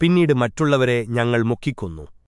പിന്നീട് മറ്റുള്ളവരെ ഞങ്ങൾ മുക്കിക്കൊന്നു.